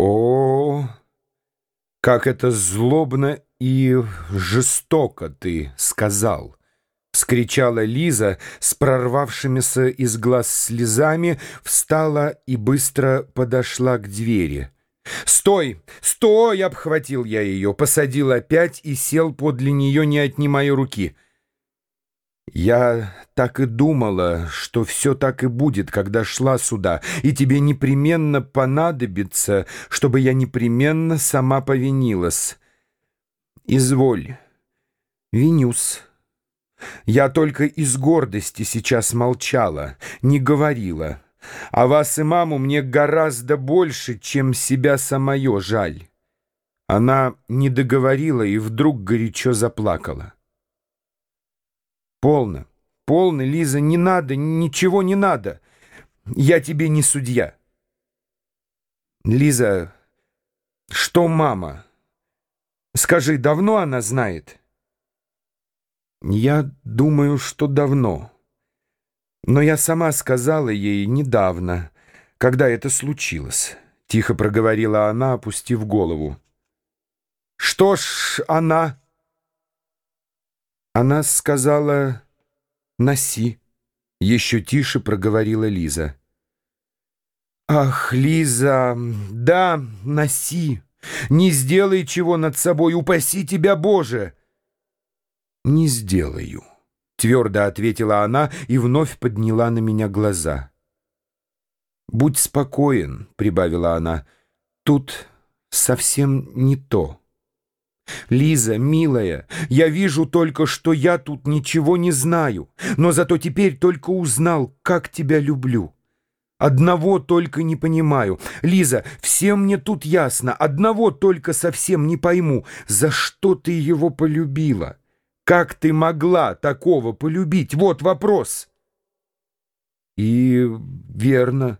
О, как это злобно и жестоко ты сказал! — вскричала Лиза с прорвавшимися из глаз слезами, встала и быстро подошла к двери. «Стой! Стой!» — обхватил я ее, посадил опять и сел подле нее, не отнимая руки. «Я так и думала, что все так и будет, когда шла сюда, и тебе непременно понадобится, чтобы я непременно сама повинилась. Изволь, винюсь». Я только из гордости сейчас молчала, не говорила. А вас и маму мне гораздо больше, чем себя самое жаль. Она не договорила и вдруг горячо заплакала. Полно, полно, Лиза, не надо, ничего не надо. Я тебе не судья. Лиза, что мама? Скажи, давно она знает? Я думаю, что давно. Но я сама сказала ей недавно, когда это случилось. Тихо проговорила она, опустив голову. Что ж она? Она сказала «Носи». Еще тише проговорила Лиза. «Ах, Лиза, да, носи. Не сделай чего над собой, упаси тебя, Боже!» «Не сделаю», — твердо ответила она и вновь подняла на меня глаза. «Будь спокоен», — прибавила она, — «тут совсем не то». «Лиза, милая, я вижу только, что я тут ничего не знаю, но зато теперь только узнал, как тебя люблю». Одного только не понимаю. Лиза, всем мне тут ясно. Одного только совсем не пойму. За что ты его полюбила? Как ты могла такого полюбить? Вот вопрос. И верно.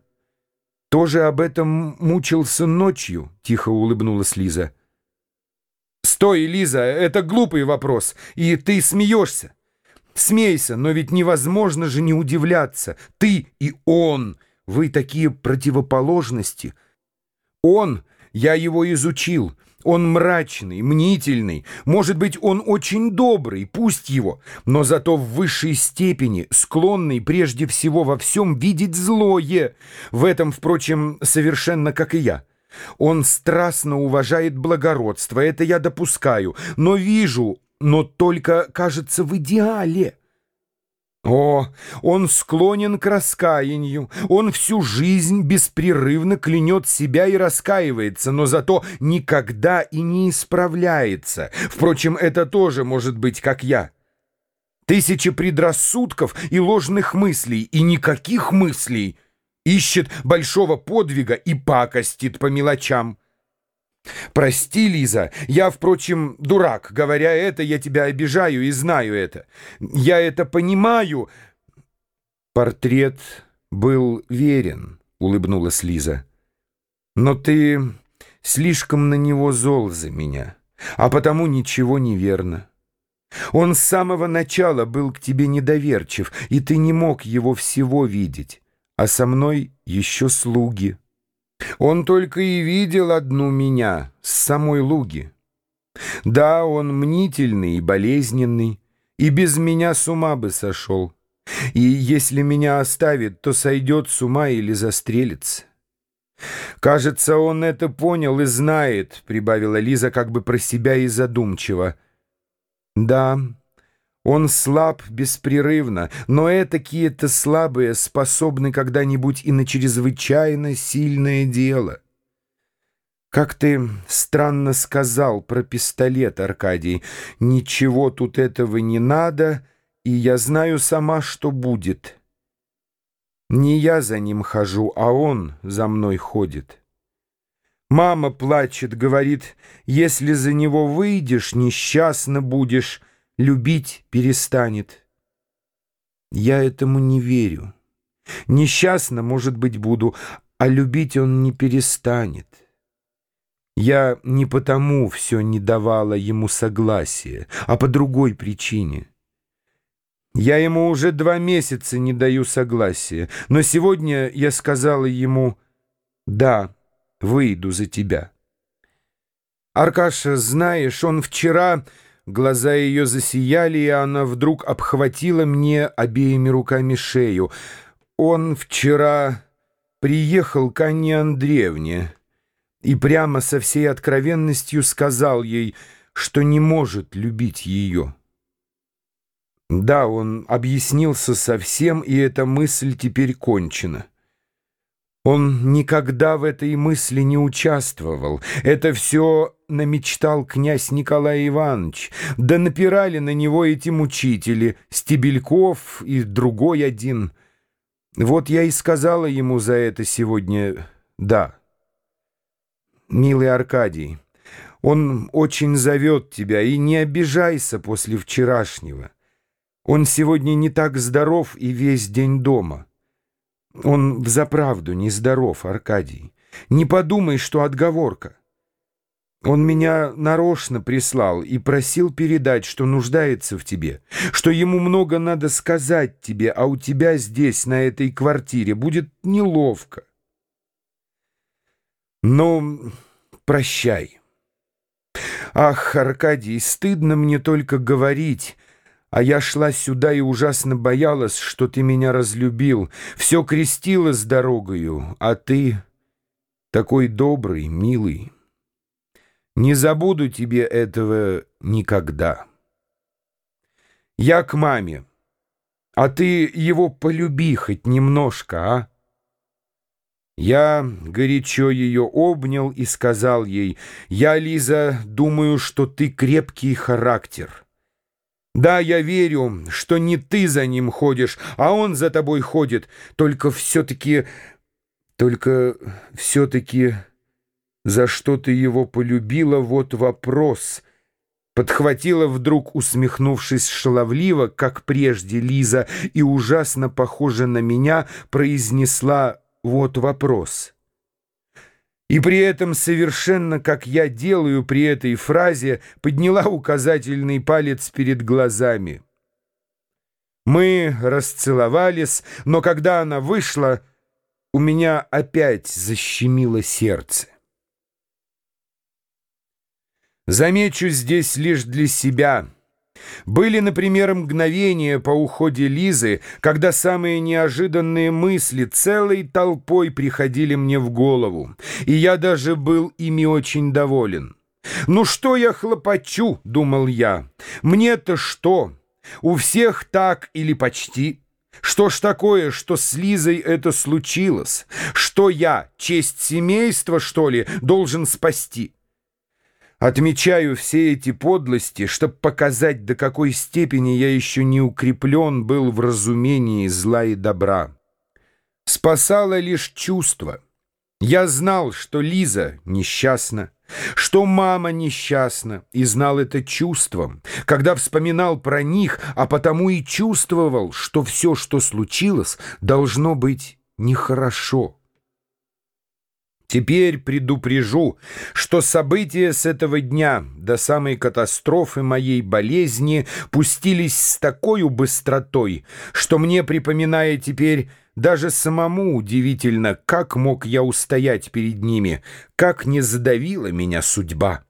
Тоже об этом мучился ночью, тихо улыбнулась Лиза. Стой, Лиза, это глупый вопрос, и ты смеешься. Смейся, но ведь невозможно же не удивляться. Ты и он, вы такие противоположности. Он, я его изучил, он мрачный, мнительный, может быть, он очень добрый, пусть его, но зато в высшей степени склонный прежде всего во всем видеть злое. В этом, впрочем, совершенно как и я. Он страстно уважает благородство, это я допускаю, но вижу, но только, кажется, в идеале. О, он склонен к раскаянию, он всю жизнь беспрерывно клянет себя и раскаивается, но зато никогда и не исправляется. Впрочем, это тоже может быть, как я. Тысячи предрассудков и ложных мыслей, и никаких мыслей. Ищет большого подвига и пакостит по мелочам. «Прости, Лиза, я, впрочем, дурак. Говоря это, я тебя обижаю и знаю это. Я это понимаю». «Портрет был верен», — улыбнулась Лиза. «Но ты слишком на него зол за меня, а потому ничего не верно. Он с самого начала был к тебе недоверчив, и ты не мог его всего видеть, а со мной еще слуги». Он только и видел одну меня с самой луги. Да, он мнительный и болезненный, и без меня с ума бы сошел. И если меня оставит, то сойдет с ума или застрелится. «Кажется, он это понял и знает», — прибавила Лиза как бы про себя и задумчиво. «Да». Он слаб беспрерывно, но этакие-то слабые способны когда-нибудь и на чрезвычайно сильное дело. Как ты странно сказал про пистолет, Аркадий. Ничего тут этого не надо, и я знаю сама, что будет. Не я за ним хожу, а он за мной ходит. Мама плачет, говорит, если за него выйдешь, несчастно будешь, любить перестанет. Я этому не верю. Несчастна, может быть, буду, а любить он не перестанет. Я не потому все не давала ему согласия, а по другой причине. Я ему уже два месяца не даю согласия, но сегодня я сказала ему «да». выйду за тебя. Аркаша, знаешь, он вчера... Глаза ее засияли, и она вдруг обхватила мне обеими руками шею. Он вчера приехал к Анне Андреевне и прямо со всей откровенностью сказал ей, что не может любить ее. Да, он объяснился совсем, и эта мысль теперь кончена. Он никогда в этой мысли не участвовал. Это все намечтал князь Николай Иванович. Да напирали на него эти мучители, Стебельков и другой один. Вот я и сказала ему за это сегодня «да». Милый Аркадий, он очень зовет тебя, и не обижайся после вчерашнего. Он сегодня не так здоров и весь день дома. Он взаправду нездоров, Аркадий. Не подумай, что отговорка. Он меня нарочно прислал и просил передать, что нуждается в тебе, что ему много надо сказать тебе, а у тебя здесь, на этой квартире, будет неловко. Ну, прощай. Ах, Аркадий, стыдно мне только говорить, а я шла сюда и ужасно боялась, что ты меня разлюбил. Все крестила с дорогою, а ты такой добрый, милый. Не забуду тебе этого никогда. Я к маме. А ты его полюби хоть немножко, а? Я горячо ее обнял и сказал ей, «Я, Лиза, думаю, что ты крепкий характер». Да, я верю, что не ты за ним ходишь, а он за тобой ходит. Только все-таки... Только все-таки... За что ты его полюбила, вот вопрос. Подхватила вдруг, усмехнувшись шаловливо, как прежде Лиза, и ужасно похожа на меня, произнесла «вот вопрос». И при этом совершенно, как я делаю при этой фразе, подняла указательный палец перед глазами. Мы расцеловались, но когда она вышла, у меня опять защемило сердце. Замечу здесь лишь для себя — были, например, мгновения по уходе Лизы, когда самые неожиданные мысли целой толпой приходили мне в голову, и я даже был ими очень доволен. «Ну что я хлопочу?» — думал я. «Мне-то что? У всех так или почти». Что ж такое, что с Лизой это случилось? Что я, честь семейства, что ли, должен спасти?» Отмечаю все эти подлости, чтобы показать, до какой степени я еще не укреплен был в разумении зла и добра. Спасало лишь чувство. Я знал, что Лиза несчастна, что мама несчастна, и знал это чувством, когда вспоминал про них, а потому и чувствовал, что все, что случилось, должно быть нехорошо. Теперь предупрежу, что события с этого дня до самой катастрофы моей болезни пустились с такой быстротой, что мне, припоминая теперь, даже самому удивительно, как мог я устоять перед ними, как не задавила меня судьба.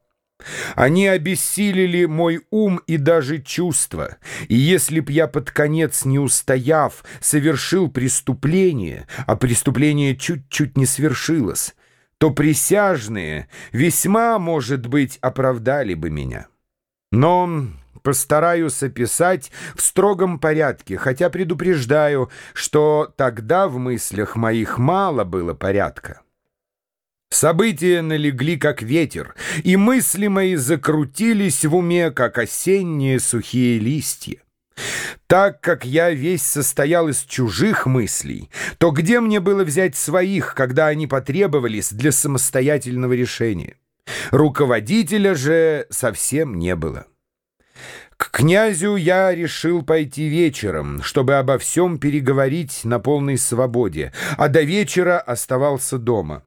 Они обессилили мой ум и даже чувства, и если б я под конец не устояв совершил преступление, а преступление чуть-чуть не свершилось, то присяжные весьма, может быть, оправдали бы меня. Но постараюсь описать в строгом порядке, хотя предупреждаю, что тогда в мыслях моих мало было порядка. События налегли, как ветер, и мысли мои закрутились в уме, как осенние сухие листья. Так как я весь состоял из чужих мыслей, то где мне было взять своих, когда они потребовались для самостоятельного решения? Руководителя же совсем не было. К князю я решил пойти вечером, чтобы обо всем переговорить на полной свободе, а до вечера оставался дома.